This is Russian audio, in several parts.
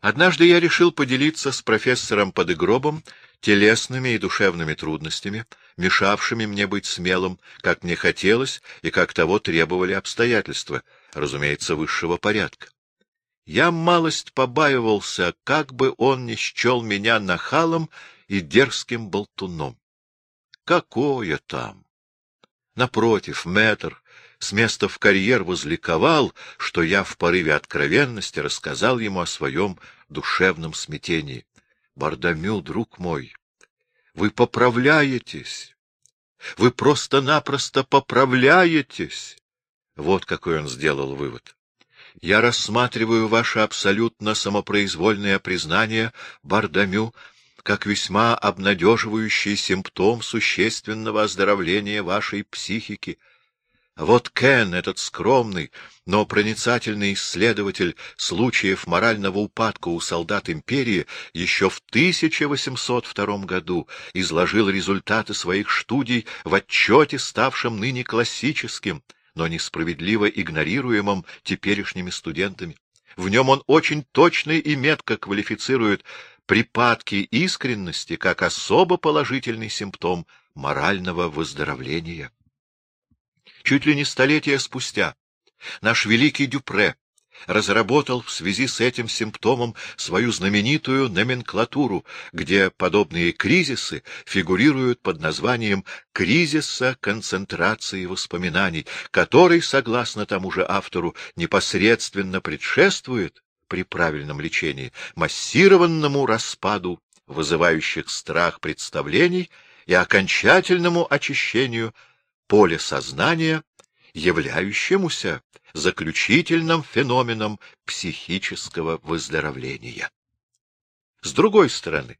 Однажды я решил поделиться с профессором Подыгробом телесными и душевными трудностями, мешавшими мне быть смелым, как мне хотелось и как того требовали обстоятельства, разумеется, высшего порядка. Я малость побаивался, как бы он не счел меня нахалом и дерзким болтуном. Какое там! Напротив, мэтр с места в карьер возликовал, что я в порыве откровенности рассказал ему о своем душевном смятении. Бардамю, друг мой, вы поправляетесь. Вы просто-напросто поправляетесь. Вот какой он сделал вывод. Я рассматриваю ваше абсолютно самопроизвольное признание, Бардамю, как весьма обнадеживающий симптом существенного оздоровления вашей психики. Вот Кен, этот скромный, но проницательный исследователь случаев морального упадка у солдат империи, еще в 1802 году изложил результаты своих студий в отчете, ставшем ныне классическим, но несправедливо игнорируемым теперешними студентами. В нем он очень точно и метко квалифицирует припадки искренности как особо положительный симптом морального выздоровления. Чуть ли не столетия спустя наш великий Дюпре разработал в связи с этим симптомом свою знаменитую номенклатуру, где подобные кризисы фигурируют под названием кризиса концентрации воспоминаний, который, согласно тому же автору, непосредственно предшествует при правильном лечении массированному распаду вызывающих страх представлений и окончательному очищению поля сознания, являющемуся заключительным феноменом психического выздоровления. С другой стороны,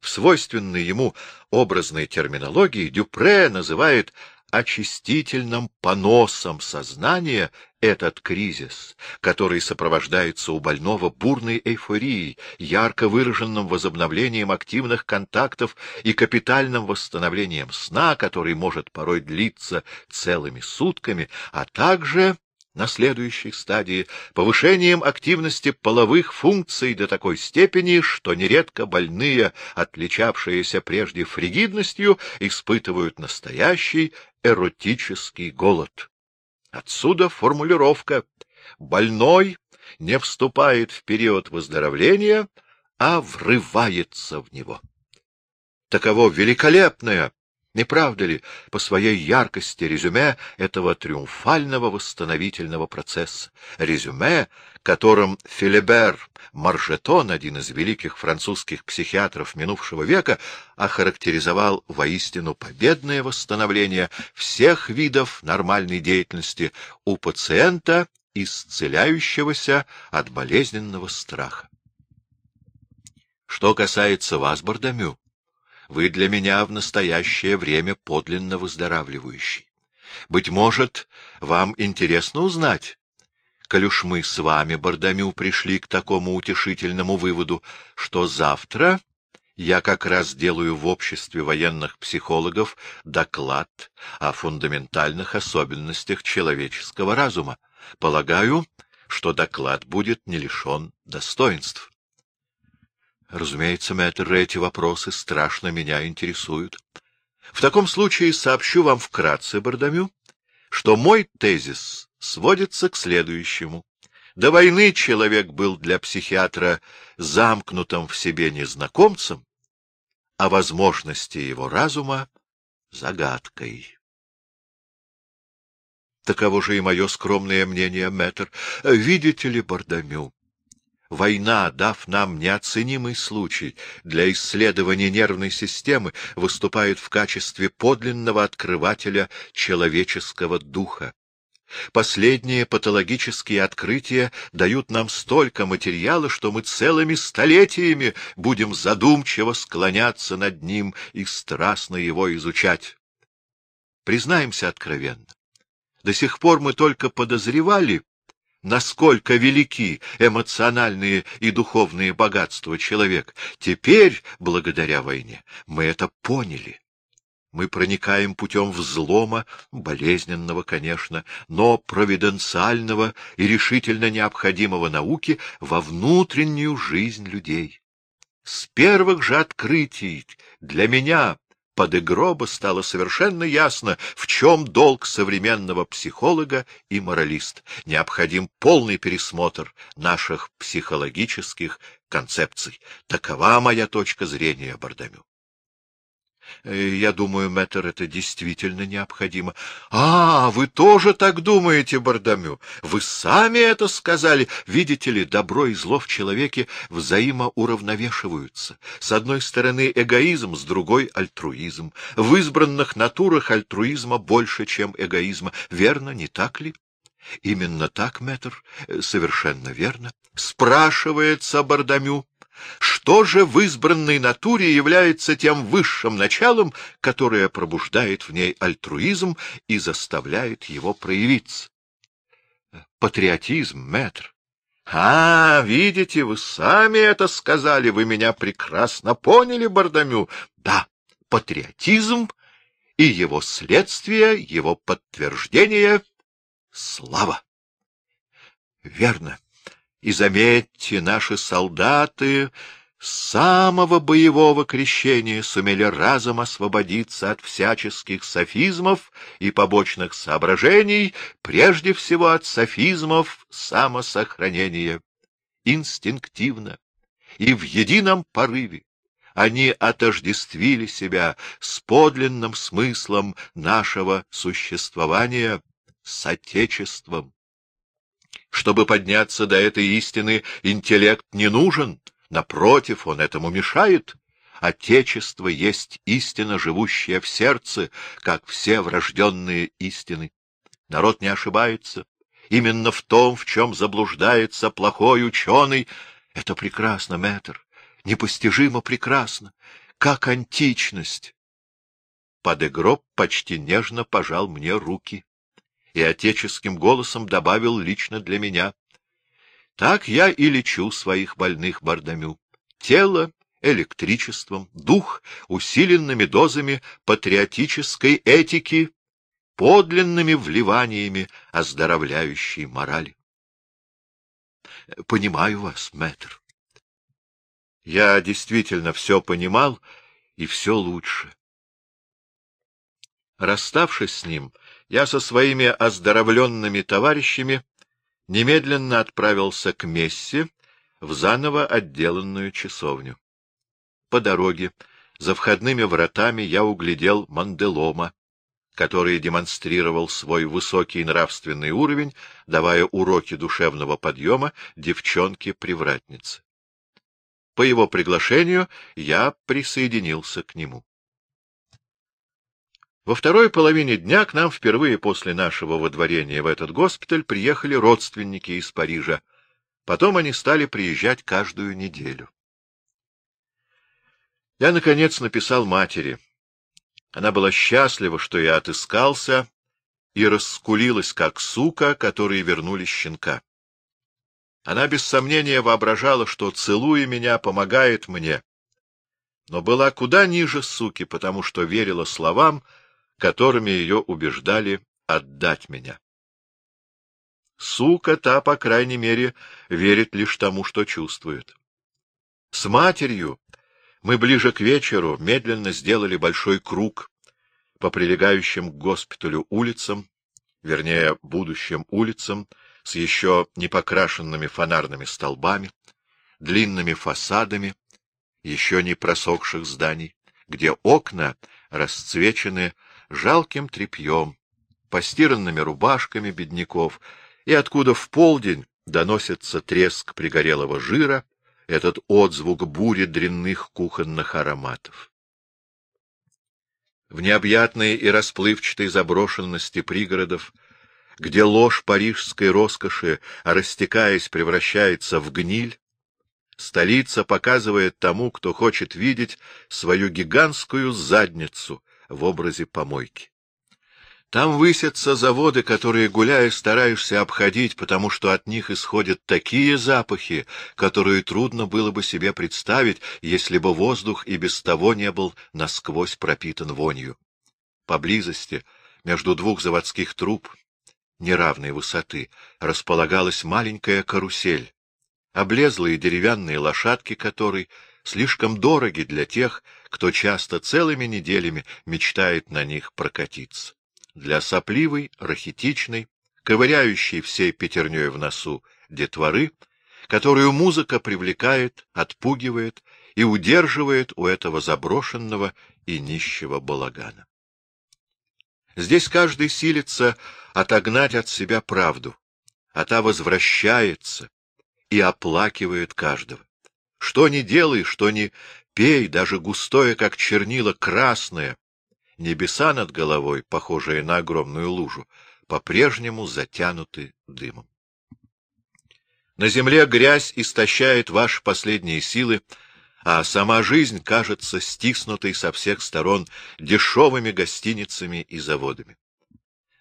в свойственной ему образной терминологии Дюпре называет очистительным поносом сознания этот кризис, который сопровождается у больного бурной эйфорией, ярко выраженным возобновлением активных контактов и капитальным восстановлением сна, который может порой длиться целыми сутками, а также на следующей стадии повышением активности половых функций до такой степени, что нередко больные, отличавшиеся прежде фригидностью, испытывают настоящий эротический голод. Отсюда формулировка «больной не вступает в период выздоровления, а врывается в него». Таково великолепное, не правда ли, по своей яркости резюме этого триумфального восстановительного процесса, резюме, которым Филибер Маржетон, один из великих французских психиатров минувшего века, охарактеризовал воистину победное восстановление всех видов нормальной деятельности у пациента, исцеляющегося от болезненного страха. Что касается вас, Бардамю, вы для меня в настоящее время подлинно выздоравливающий. Быть может, вам интересно узнать, коль мы с вами, Бардамю, пришли к такому утешительному выводу, что завтра я как раз делаю в обществе военных психологов доклад о фундаментальных особенностях человеческого разума. Полагаю, что доклад будет не лишен достоинств. Разумеется, мэтр, эти вопросы страшно меня интересуют. В таком случае сообщу вам вкратце, Бардамю, что мой тезис сводится к следующему. До войны человек был для психиатра замкнутым в себе незнакомцем, а возможности его разума — загадкой. Таково же и мое скромное мнение, мэтр. Видите ли, Бардамю, Война, дав нам неоценимый случай для исследования нервной системы, выступает в качестве подлинного открывателя человеческого духа. Последние патологические открытия дают нам столько материала, что мы целыми столетиями будем задумчиво склоняться над ним и страстно его изучать. Признаемся откровенно. До сих пор мы только подозревали, насколько велики эмоциональные и духовные богатства человека. Теперь, благодаря войне, мы это поняли. Мы проникаем путем взлома, болезненного, конечно, но провиденциального и решительно необходимого науке во внутреннюю жизнь людей. С первых же открытий для меня под игроба стало совершенно ясно, в чем долг современного психолога и моралист. Необходим полный пересмотр наших психологических концепций. Такова моя точка зрения, Бардамю. Э, я думаю, мэтр, это действительно необходимо. — А, вы тоже так думаете, Бардамю? Вы сами это сказали. Видите ли, добро и зло в человеке взаимоуравновешиваются. С одной стороны эгоизм, с другой — альтруизм. В избранных натурах альтруизма больше, чем эгоизма. Верно, не так ли? — Именно так, мэтр, э, совершенно верно. Спрашивается Бардамю. Что же в избранной натуре является тем высшим началом, которое пробуждает в ней альтруизм и заставляет его проявиться? Патриотизм, мэтр. А, видите, вы сами это сказали, вы меня прекрасно поняли, Бардамю. Да, патриотизм и его следствие, его подтверждение — слава. Верно. И заметьте, наши солдаты с самого боевого крещения сумели разом освободиться от всяческих софизмов и побочных соображений, прежде всего от софизмов самосохранения. Инстинктивно и в едином порыве они отождествили себя с подлинным смыслом нашего существования, с Отечеством. Чтобы подняться до этой истины, интеллект не нужен, напротив, он этому мешает. Отечество есть истина, живущая в сердце, как все врожденные истины. Народ не ошибается. Именно в том, в чем заблуждается плохой ученый. Это прекрасно, мэтр, непостижимо прекрасно, как античность. Подыгроб почти нежно пожал мне руки и отеческим голосом добавил лично для меня. Так я и лечу своих больных Бардамю. Тело — электричеством, дух — усиленными дозами патриотической этики, подлинными вливаниями оздоровляющей морали. Понимаю вас, мэтр. Я действительно все понимал, и все лучше. Расставшись с ним, я со своими оздоровленными товарищами немедленно отправился к Мессе в заново отделанную часовню. По дороге, за входными вратами, я углядел Манделома, который демонстрировал свой высокий нравственный уровень, давая уроки душевного подъема девчонке-привратнице. По его приглашению я присоединился к нему. Во второй половине дня к нам впервые после нашего водворения в этот госпиталь приехали родственники из Парижа. Потом они стали приезжать каждую неделю. Я, наконец, написал матери. Она была счастлива, что я отыскался, и раскулилась, как сука, которой вернули щенка. Она без сомнения воображала, что, целуя меня, помогает мне, но была куда ниже суки, потому что верила словам, которыми ее убеждали отдать меня. Сука та, по крайней мере, верит лишь тому, что чувствует. С матерью мы ближе к вечеру медленно сделали большой круг по прилегающим к госпиталю улицам, вернее, будущим улицам, с еще не покрашенными фонарными столбами, длинными фасадами, еще не просохших зданий, где окна расцвечены жалким тряпьем, постиранными рубашками бедняков, и откуда в полдень доносится треск пригорелого жира, этот отзвук бури дрянных кухонных ароматов. В необъятной и расплывчатой заброшенности пригородов, где ложь парижской роскоши, растекаясь, превращается в гниль, столица показывает тому, кто хочет видеть свою гигантскую задницу в образе помойки. Там высятся заводы, которые, гуляя, стараешься обходить, потому что от них исходят такие запахи, которые трудно было бы себе представить, если бы воздух и без того не был насквозь пропитан вонью. поблизости, между двух заводских труб, неравной высоты, располагалась маленькая карусель, облезлые деревянные лошадки которой слишком дороги для тех, кто часто целыми неделями мечтает на них прокатиться. Для сопливой, рахитичной, ковыряющей всей пятерней в носу детворы, которую музыка привлекает, отпугивает и удерживает у этого заброшенного и нищего балагана. Здесь каждый силится отогнать от себя правду, а та возвращается и оплакивает каждого. Что ни делай, что ни пей, даже густое, как чернила, красное, небеса над головой, похожие на огромную лужу, по-прежнему затянуты дымом. На земле грязь истощает ваши последние силы, а сама жизнь кажется стиснутой со всех сторон дешевыми гостиницами и заводами.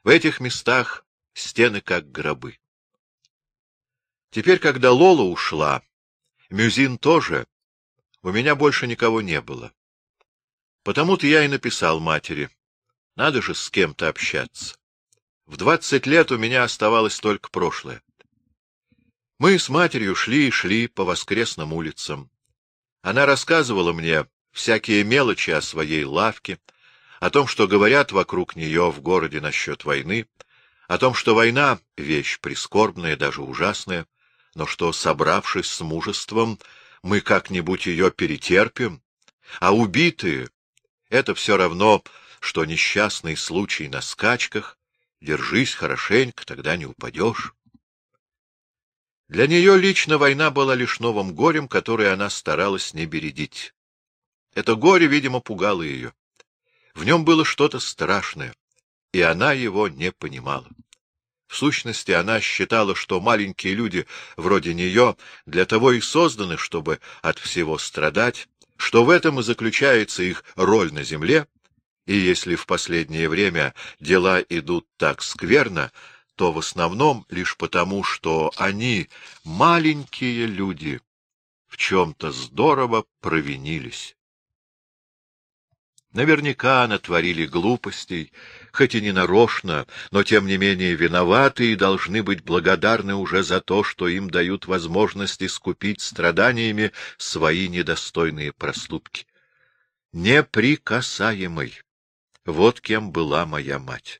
В этих местах стены как гробы. Теперь, когда Лола ушла, Мюзин тоже, у меня больше никого не было. Потому-то я и написал матери. Надо же с кем-то общаться. В двадцать лет у меня оставалось только прошлое. Мы с матерью шли и шли по воскресным улицам. Она рассказывала мне всякие мелочи о своей лавке, о том, что говорят вокруг нее в городе насчет войны, о том, что война — вещь прискорбная, даже ужасная, но что, собравшись с мужеством, мы как-нибудь ее перетерпим, а убитые — это все равно, что несчастный случай на скачках, держись хорошенько, тогда не упадешь. Для нее лично война была лишь новым горем, которое она старалась не бередить. Это горе, видимо, пугало ее. В нем было что-то страшное, и она его не понимала. В сущности, она считала, что маленькие люди вроде нее для того и созданы, чтобы от всего страдать, что в этом и заключается их роль на земле, и если в последнее время дела идут так скверно, то в основном лишь потому, что они, маленькие люди, в чем-то здорово провинились. Наверняка натворили глупостей, хоть и не нарочно, но тем не менее виноваты и должны быть благодарны уже за то, что им дают возможность искупить страданиями свои недостойные проступки. Неприкасаемый. Вот кем была моя мать.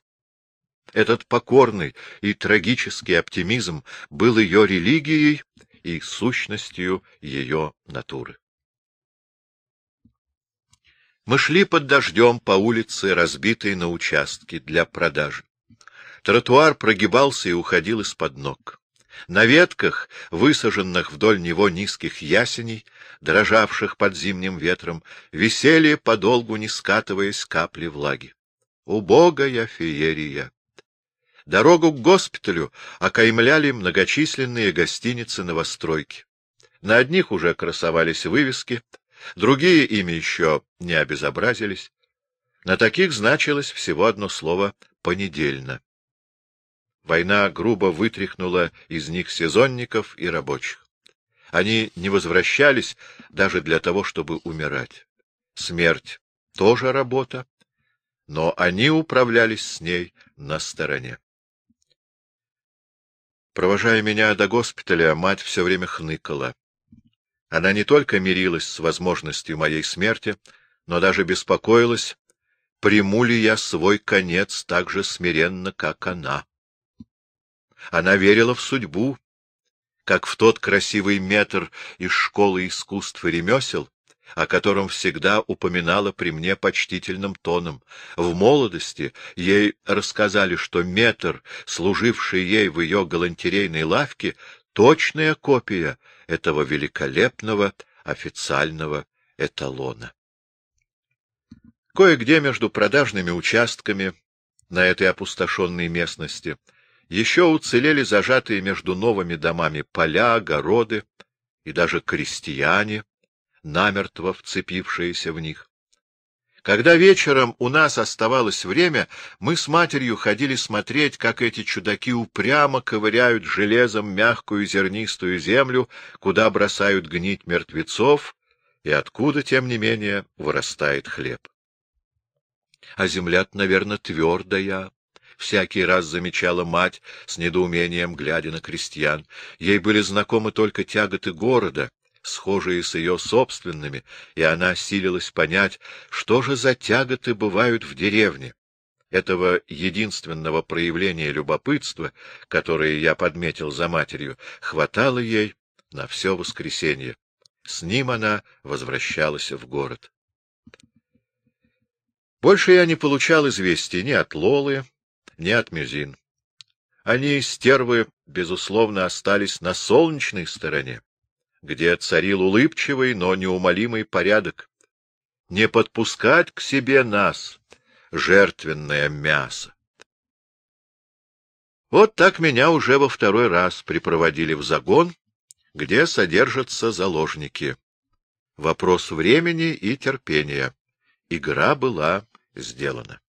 Этот покорный и трагический оптимизм был ее религией и сущностью ее натуры. Мы шли под дождем по улице, разбитой на участки для продажи. Тротуар прогибался и уходил из-под ног. На ветках, высаженных вдоль него низких ясеней, дрожавших под зимним ветром, висели, подолгу не скатываясь, капли влаги. Убогая феерия! Дорогу к госпиталю окаймляли многочисленные гостиницы новостройки. На одних уже красовались вывески, другие ими еще не обезобразились. На таких значилось всего одно слово «понедельно». Война грубо вытряхнула из них сезонников и рабочих. Они не возвращались даже для того, чтобы умирать. Смерть — тоже работа, но они управлялись с ней на стороне. Провожая меня до госпиталя, мать все время хныкала. Она не только мирилась с возможностью моей смерти, но даже беспокоилась, приму ли я свой конец так же смиренно, как она. Она верила в судьбу, как в тот красивый метр из школы искусств и ремесел, о котором всегда упоминала при мне почтительным тоном. В молодости ей рассказали, что метр, служивший ей в ее галантерейной лавке, точная копия этого великолепного официального эталона. Кое-где между продажными участками на этой опустошенной местности еще уцелели зажатые между новыми домами поля, огороды и даже крестьяне, намертво вцепившиеся в них. Когда вечером у нас оставалось время, мы с матерью ходили смотреть, как эти чудаки упрямо ковыряют железом мягкую зернистую землю, куда бросают гнить мертвецов, и откуда, тем не менее, вырастает хлеб. А земля-то, наверное, твердая. Всякий раз замечала мать с недоумением, глядя на крестьян. Ей были знакомы только тяготы города, схожие с ее собственными, и она силилась понять, что же за тяготы бывают в деревне. Этого единственного проявления любопытства, которое я подметил за матерью, хватало ей на все воскресенье. С ним она возвращалась в город. Больше я не получал известий ни от Лолы, ни от Мюзин. Они, стервы, безусловно, остались на солнечной стороне, где царил улыбчивый, но неумолимый порядок. Не подпускать к себе нас, жертвенное мясо. Вот так меня уже во второй раз припроводили в загон, где содержатся заложники. Вопрос времени и терпения. Игра была сделана.